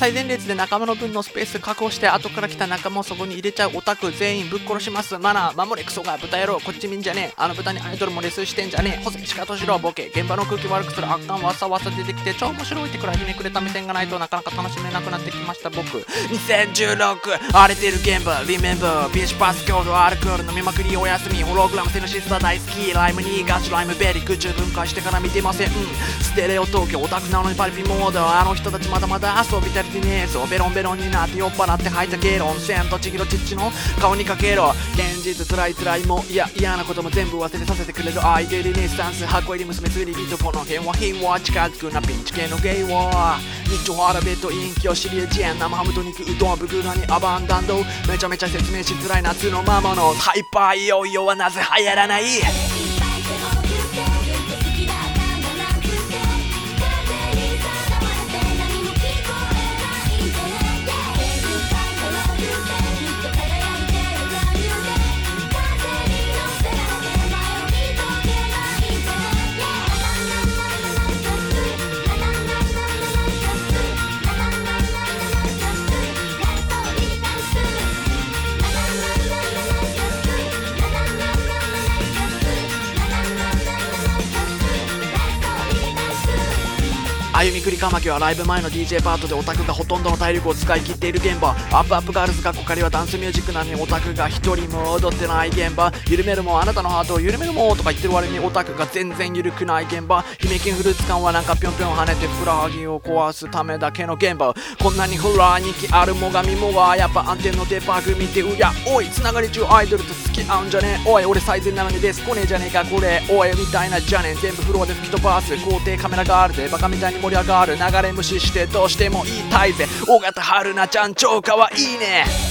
最前列で仲間の分のスペース確保して後から来た仲間をそこに入れちゃうオタク全員ぶっ殺します。マナー守れクソが豚野郎こっち見んじゃねえ。あの豚にアイドルもレスしてんじゃねえ。ホセシカトシロボケ。現場の空気悪くする悪感わさわさ出てきて超面白いってくらいひねくれた目線がないとなかなか楽しめなくなってきました僕。2016荒れてる現場。Remember ビーチパス強度アルコール飲みまくりおやすみ。ホログラムセルシスター大好き。ライムにガチライムベリー。空中分解してから見てません、うん、ステレオ東京オタクなのにパリピモード。あの人たちまだまだ遊びてねえぞベロンベロンになって酔っ払って吐いたゲロンセンとちぎろちっちの顔にかけろ。現実つらいつらいもいや嫌なことも全部忘れさせてくれる。アイデリネッサンス箱入り娘釣り人この辺は品は近づくなピンチ系のゲイは日朝原ベッド陰キョシリエジェン生ハムと肉うどんブグラにアバンダンド。めちゃめちゃ説明しづらい夏の魔物。ハイパーいよいよはなぜ流行らない？歩みくりかまきはライブ前の DJ パートでオタクがほとんどの体力を使い切っている現場。アップアップガールズかっこかりはダンスミュージックなのにオタクが一人も踊ってない現場。緩めるもあなたのハートを緩めるもとか言ってる割にオタクが全然緩くない現場。姫金フルーツ感はなんかぴょんぴょん跳ねてふくらはぎを壊すためだけの現場。こんなにフラー人気あるもがみもはやっぱ安定のデパーク見てうやおいつながり中アイドルと付き合うんじゃねえ。おい俺最善なのにベース来ねえじゃねえかこれ。おいみたいなじゃねえ。全部フロアで吹き飛ばす。皇帝カメラガールでバカみたいにり上がる流れ無視してどうしても言いたいぜ。尾形春菜ちゃん超かわいいね。